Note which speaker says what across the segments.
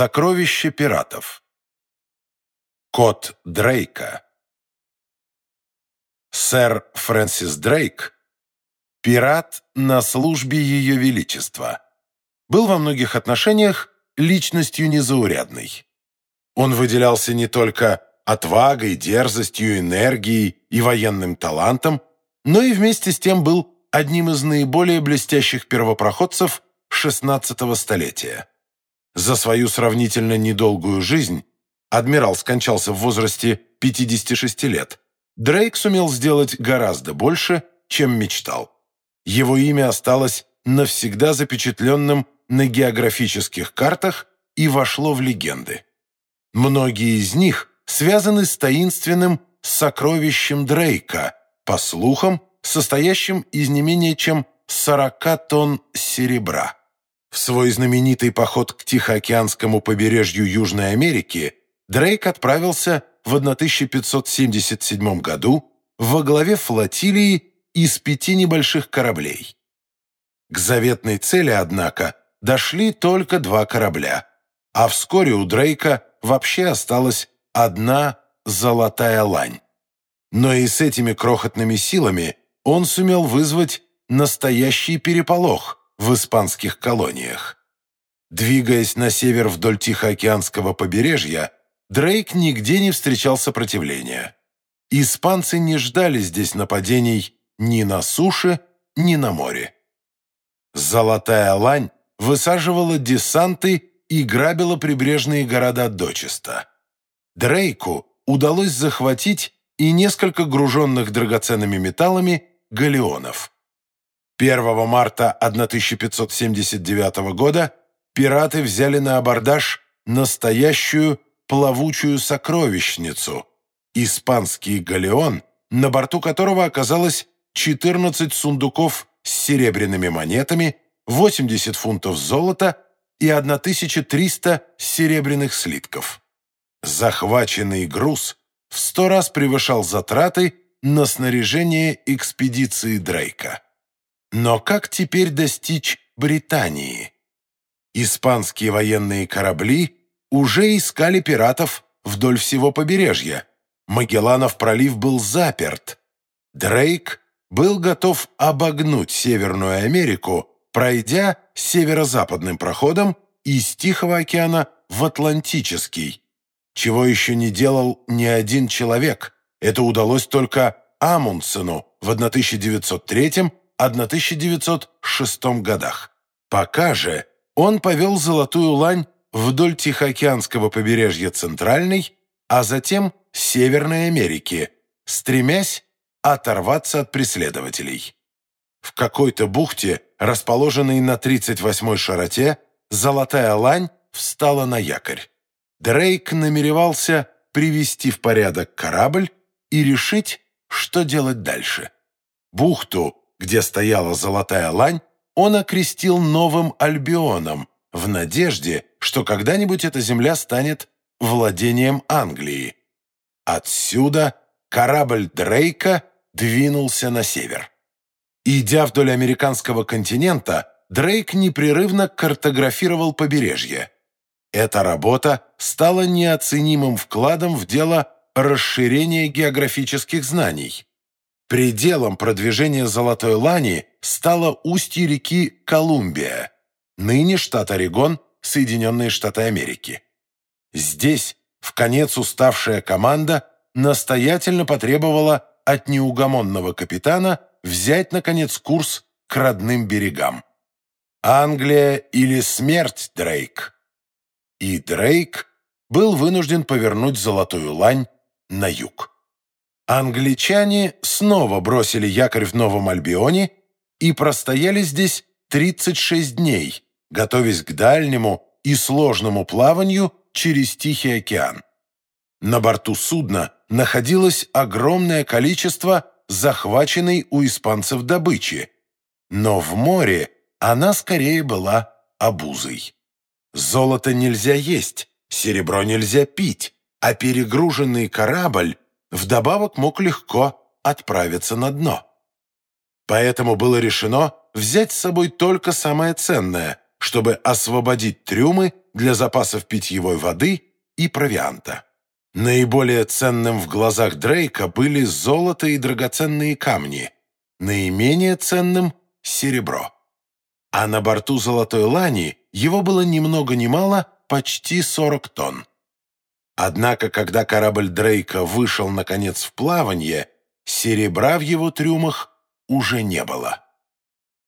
Speaker 1: Сокровище пиратов. Кот Дрейка. Сэр Фрэнсис Дрейк – пират на службе Ее Величества. Был во многих отношениях личностью незаурядной. Он выделялся не только отвагой, дерзостью, энергией и военным талантом, но и вместе с тем был одним из наиболее блестящих первопроходцев XVI столетия. За свою сравнительно недолгую жизнь адмирал скончался в возрасте 56 лет. Дрейк сумел сделать гораздо больше, чем мечтал. Его имя осталось навсегда запечатленным на географических картах и вошло в легенды. Многие из них связаны с таинственным сокровищем Дрейка, по слухам, состоящим из не менее чем 40 тонн серебра. В свой знаменитый поход к Тихоокеанскому побережью Южной Америки Дрейк отправился в 1577 году во главе флотилии из пяти небольших кораблей. К заветной цели, однако, дошли только два корабля, а вскоре у Дрейка вообще осталась одна золотая лань. Но и с этими крохотными силами он сумел вызвать настоящий переполох в испанских колониях. Двигаясь на север вдоль Тихоокеанского побережья, Дрейк нигде не встречал сопротивления. Испанцы не ждали здесь нападений ни на суше, ни на море. Золотая лань высаживала десанты и грабила прибрежные города дочисто. Дрейку удалось захватить и несколько груженных драгоценными металлами галеонов. 1 марта 1579 года пираты взяли на абордаж настоящую плавучую сокровищницу – испанский галеон, на борту которого оказалось 14 сундуков с серебряными монетами, 80 фунтов золота и 1300 серебряных слитков. Захваченный груз в сто раз превышал затраты на снаряжение экспедиции Дрейка. Но как теперь достичь Британии? Испанские военные корабли уже искали пиратов вдоль всего побережья. Магелланов пролив был заперт. Дрейк был готов обогнуть Северную Америку, пройдя северо-западным проходом из Тихого океана в Атлантический, чего еще не делал ни один человек. Это удалось только Амундсену в 1903 1906 годах. Пока же он повел Золотую Лань вдоль Тихоокеанского побережья Центральной, а затем Северной Америки, стремясь оторваться от преследователей. В какой-то бухте, расположенной на 38-й широте, Золотая Лань встала на якорь. Дрейк намеревался привести в порядок корабль и решить, что делать дальше. Бухту где стояла золотая лань, он окрестил новым Альбионом в надежде, что когда-нибудь эта земля станет владением Англии. Отсюда корабль Дрейка двинулся на север. Идя вдоль американского континента, Дрейк непрерывно картографировал побережье. Эта работа стала неоценимым вкладом в дело расширения географических знаний. Пределом продвижения Золотой Лани стало устье реки Колумбия, ныне штат Орегон, Соединенные Штаты Америки. Здесь, в конец уставшая команда настоятельно потребовала от неугомонного капитана взять, наконец, курс к родным берегам. Англия или смерть, Дрейк. И Дрейк был вынужден повернуть Золотую Лань на юг. Англичане снова бросили якорь в Новом Альбионе и простояли здесь 36 дней, готовясь к дальнему и сложному плаванию через Тихий океан. На борту судна находилось огромное количество захваченной у испанцев добычи, но в море она скорее была обузой. Золото нельзя есть, серебро нельзя пить, а перегруженный корабль вдобавок мог легко отправиться на дно. Поэтому было решено взять с собой только самое ценное, чтобы освободить трюмы для запасов питьевой воды и провианта. Наиболее ценным в глазах Дрейка были золото и драгоценные камни, наименее ценным – серебро. А на борту «Золотой лани» его было ни много ни мало почти 40 тонн. Однако, когда корабль Дрейка вышел, наконец, в плавание, серебра в его трюмах уже не было.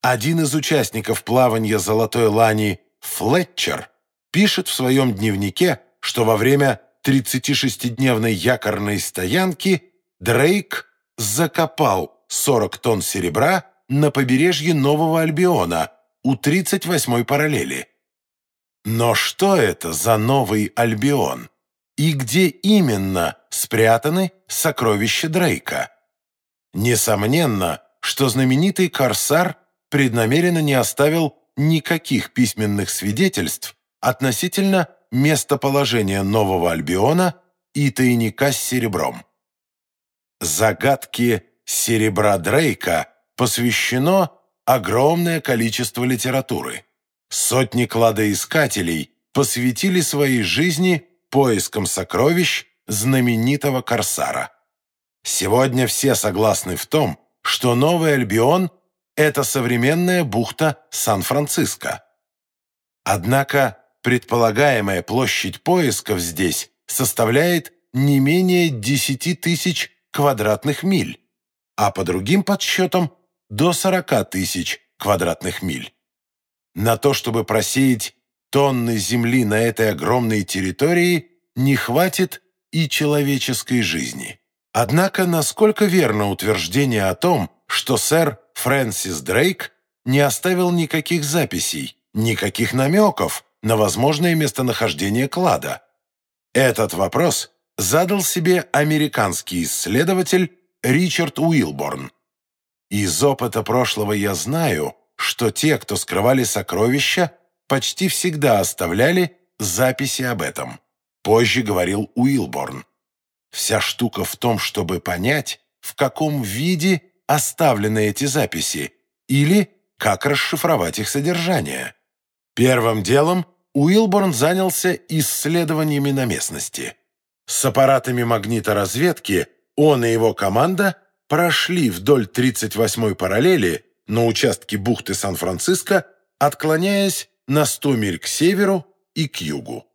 Speaker 1: Один из участников плавания «Золотой лани» Флетчер пишет в своем дневнике, что во время 36-дневной якорной стоянки Дрейк закопал 40 тонн серебра на побережье Нового Альбиона у 38-й параллели. Но что это за Новый Альбион? И где именно спрятаны сокровища Дрейка? Несомненно, что знаменитый корсар преднамеренно не оставил никаких письменных свидетельств относительно местоположения Нового Альбиона и тайника с серебром. Загадки серебра Дрейка посвящено огромное количество литературы. Сотни кладоискателей посвятили своей жизни поискам сокровищ знаменитого Корсара. Сегодня все согласны в том, что Новый Альбион – это современная бухта Сан-Франциско. Однако предполагаемая площадь поисков здесь составляет не менее 10 тысяч квадратных миль, а по другим подсчетам до 40 тысяч квадратных миль. На то, чтобы просеять тонны земли на этой огромной территории, не хватит и человеческой жизни. Однако, насколько верно утверждение о том, что сэр Фрэнсис Дрейк не оставил никаких записей, никаких намеков на возможное местонахождение клада? Этот вопрос задал себе американский исследователь Ричард Уилборн. Из опыта прошлого я знаю, что те, кто скрывали сокровища, почти всегда оставляли записи об этом. Позже говорил Уилборн. Вся штука в том, чтобы понять, в каком виде оставлены эти записи или как расшифровать их содержание. Первым делом Уилборн занялся исследованиями на местности. С аппаратами магниторазведки он и его команда прошли вдоль 38-й параллели на участке бухты Сан-Франциско, отклоняясь на 100 миль к северу и к югу.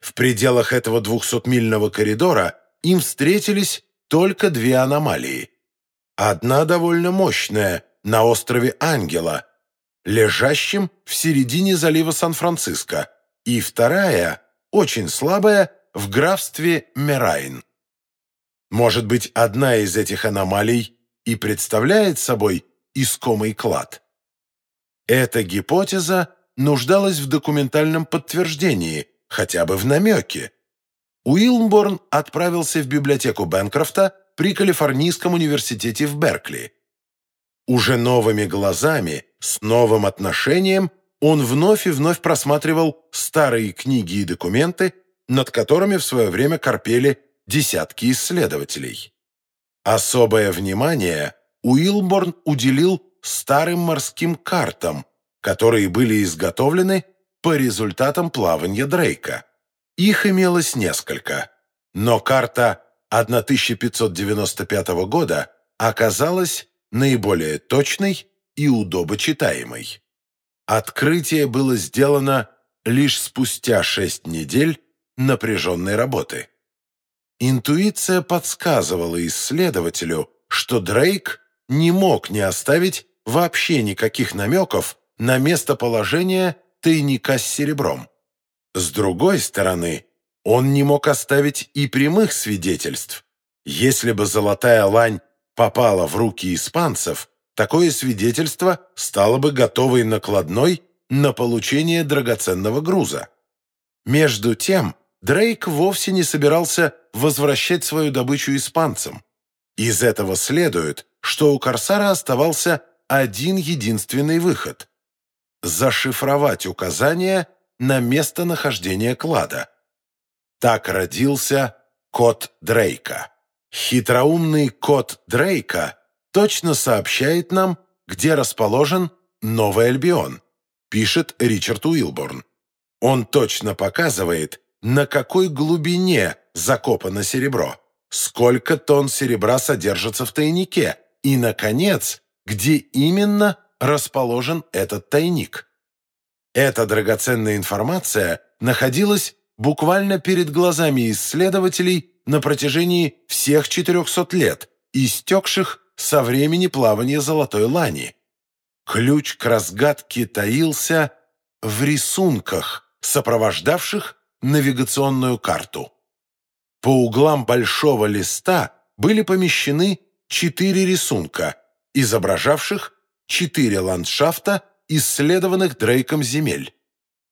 Speaker 1: В пределах этого 200-мильного коридора им встретились только две аномалии. Одна довольно мощная, на острове Ангела, лежащем в середине залива Сан-Франциско, и вторая, очень слабая, в графстве Мерайн. Может быть, одна из этих аномалий и представляет собой искомый клад. Эта гипотеза нуждалась в документальном подтверждении, хотя бы в намеке. Уилмборн отправился в библиотеку Бэнкрофта при Калифорнийском университете в Беркли. Уже новыми глазами, с новым отношением, он вновь и вновь просматривал старые книги и документы, над которыми в свое время корпели десятки исследователей. Особое внимание Уилборн уделил старым морским картам, которые были изготовлены по результатам плавания Дрейка. Их имелось несколько, но карта 1595 года оказалась наиболее точной и удобочитаемой. Открытие было сделано лишь спустя шесть недель напряженной работы. Интуиция подсказывала исследователю, что Дрейк не мог не оставить вообще никаких намеков на местоположение тайника с серебром. С другой стороны, он не мог оставить и прямых свидетельств. Если бы золотая лань попала в руки испанцев, такое свидетельство стало бы готовой накладной на получение драгоценного груза. Между тем, Дрейк вовсе не собирался возвращать свою добычу испанцам. Из этого следует, что у Корсара оставался один единственный выход – зашифровать указания на местонахождение клада. Так родился код Дрейка. Хитроумный код Дрейка точно сообщает нам, где расположен Новый Альбион, пишет Ричард Уилборн. Он точно показывает, на какой глубине закопано серебро, сколько тонн серебра содержится в тайнике и, наконец, где именно расположен этот тайник. Эта драгоценная информация находилась буквально перед глазами исследователей на протяжении всех 400 лет, истекших со времени плавания золотой лани. Ключ к разгадке таился в рисунках, сопровождавших навигационную карту. По углам большого листа были помещены четыре рисунка, изображавших четыре ландшафта, исследованных Дрейком земель.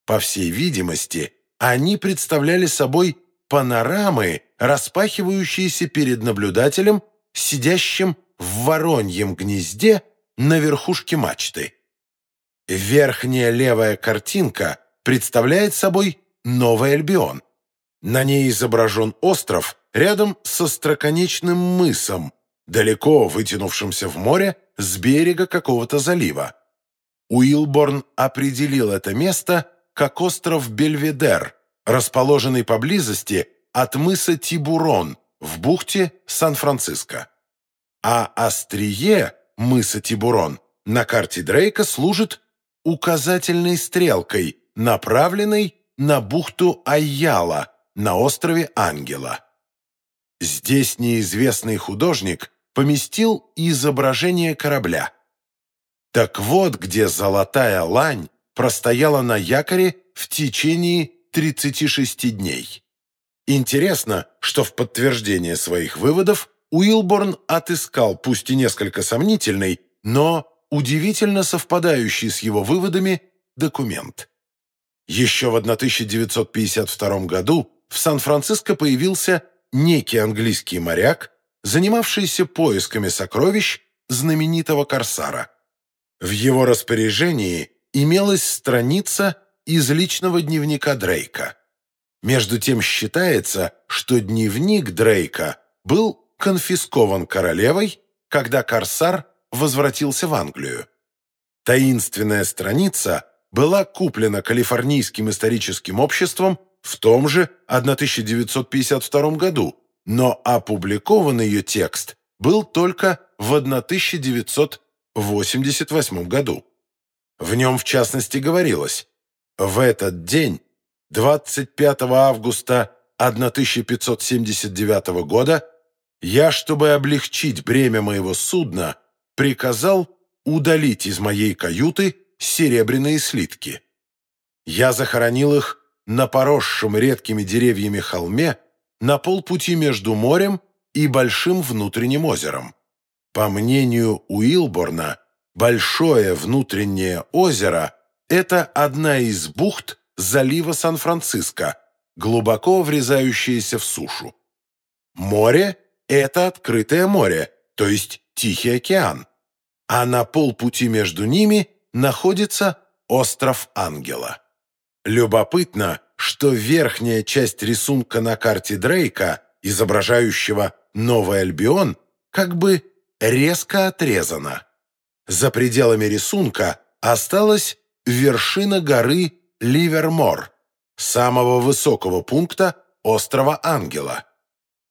Speaker 1: По всей видимости, они представляли собой панорамы, распахивающиеся перед наблюдателем, сидящим в вороньем гнезде на верхушке мачты. Верхняя левая картинка представляет собой Новый Альбион. На ней изображен остров рядом со строконечным мысом, далеко вытянувшимся в море с берега какого-то залива. Уилборн определил это место как остров Бельведер, расположенный поблизости от мыса Тибурон в бухте Сан-Франциско. А острие мыса Тибурон на карте Дрейка служит указательной стрелкой, направленной на бухту Айяла на острове Ангела. Здесь неизвестный художник поместил изображение корабля. Так вот, где золотая лань простояла на якоре в течение 36 дней. Интересно, что в подтверждение своих выводов Уилборн отыскал, пусть и несколько сомнительный, но удивительно совпадающий с его выводами документ. Еще в 1952 году в Сан-Франциско появился некий английский моряк, занимавшийся поисками сокровищ знаменитого корсара. В его распоряжении имелась страница из личного дневника Дрейка. Между тем считается, что дневник Дрейка был конфискован королевой, когда корсар возвратился в Англию. Таинственная страница была куплена Калифорнийским историческим обществом в том же 1952 году, но опубликован ее текст был только в 1988 году. В нем, в частности, говорилось «В этот день, 25 августа 1579 года, я, чтобы облегчить бремя моего судна, приказал удалить из моей каюты серебряные слитки. Я захоронил их на поросшем редкими деревьями холме на полпути между морем и большим внутренним озером. По мнению Уилборна, большое внутреннее озеро – это одна из бухт залива Сан-Франциско, глубоко врезающаяся в сушу. Море – это открытое море, то есть Тихий океан, а на полпути между ними находится остров Ангела. Любопытно, что верхняя часть рисунка на карте Дрейка, изображающего Новый Альбион, как бы резко отрезана. За пределами рисунка осталась вершина горы Ливермор, самого высокого пункта острова Ангела.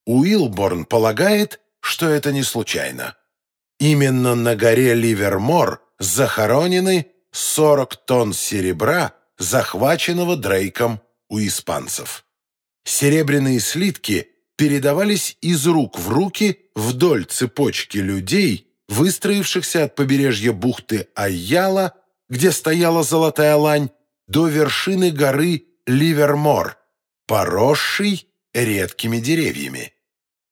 Speaker 1: Уилборн полагает, что это не случайно. Именно на горе Ливермор захоронены 40 тонн серебра, захваченного Дрейком у испанцев. Серебряные слитки передавались из рук в руки вдоль цепочки людей, выстроившихся от побережья бухты Айяла, где стояла золотая лань, до вершины горы Ливермор, поросшей редкими деревьями.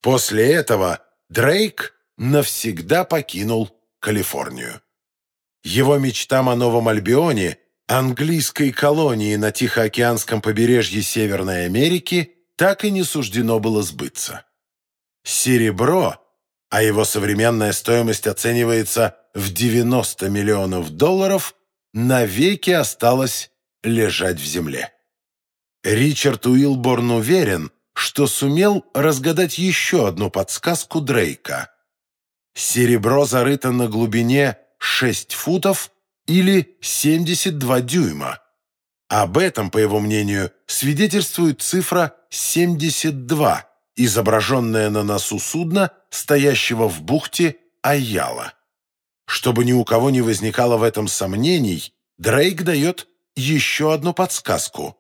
Speaker 1: После этого Дрейк навсегда покинул Калифорнию. Его мечтам о Новом Альбионе, английской колонии на Тихоокеанском побережье Северной Америки, так и не суждено было сбыться. Серебро, а его современная стоимость оценивается в 90 миллионов долларов, навеки осталось лежать в земле. Ричард Уилборн уверен, что сумел разгадать еще одну подсказку Дрейка. Серебро зарыто на глубине 6 футов или 72 дюйма. Об этом, по его мнению, свидетельствует цифра 72, изображенная на носу судна, стоящего в бухте Айяла. Чтобы ни у кого не возникало в этом сомнений, Дрейк дает еще одну подсказку.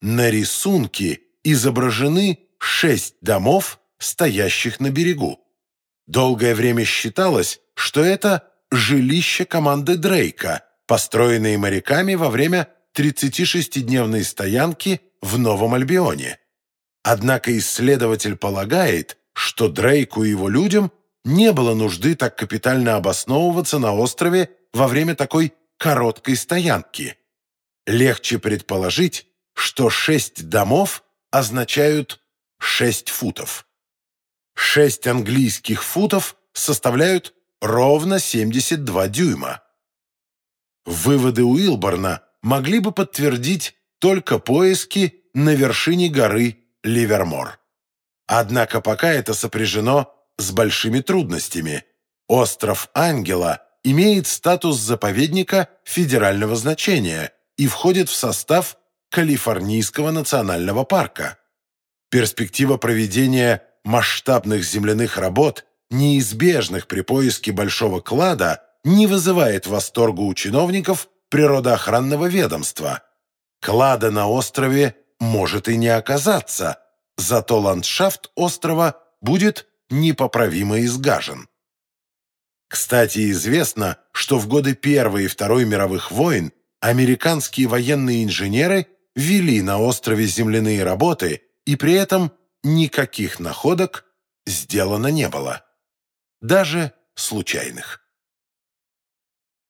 Speaker 1: На рисунке изображены шесть домов, стоящих на берегу. Долгое время считалось, что это жилище команды Дрейка, построенные моряками во время 36-дневной стоянки в Новом Альбионе. Однако исследователь полагает, что Дрейку и его людям не было нужды так капитально обосновываться на острове во время такой короткой стоянки. Легче предположить, что шесть домов означают шесть футов. Шесть английских футов составляют ровно 72 дюйма. Выводы Уилборна могли бы подтвердить только поиски на вершине горы Ливермор. Однако пока это сопряжено с большими трудностями. Остров Ангела имеет статус заповедника федерального значения и входит в состав Калифорнийского национального парка. Перспектива проведения масштабных земляных работ, неизбежных при поиске большого клада, не вызывает восторга у чиновников природоохранного ведомства. Клада на острове может и не оказаться, зато ландшафт острова будет непоправимо изгажен. Кстати, известно, что в годы Первой и Второй мировых войн американские военные инженеры вели на острове земляные работы, и при этом никаких находок сделано не было. Даже случайных.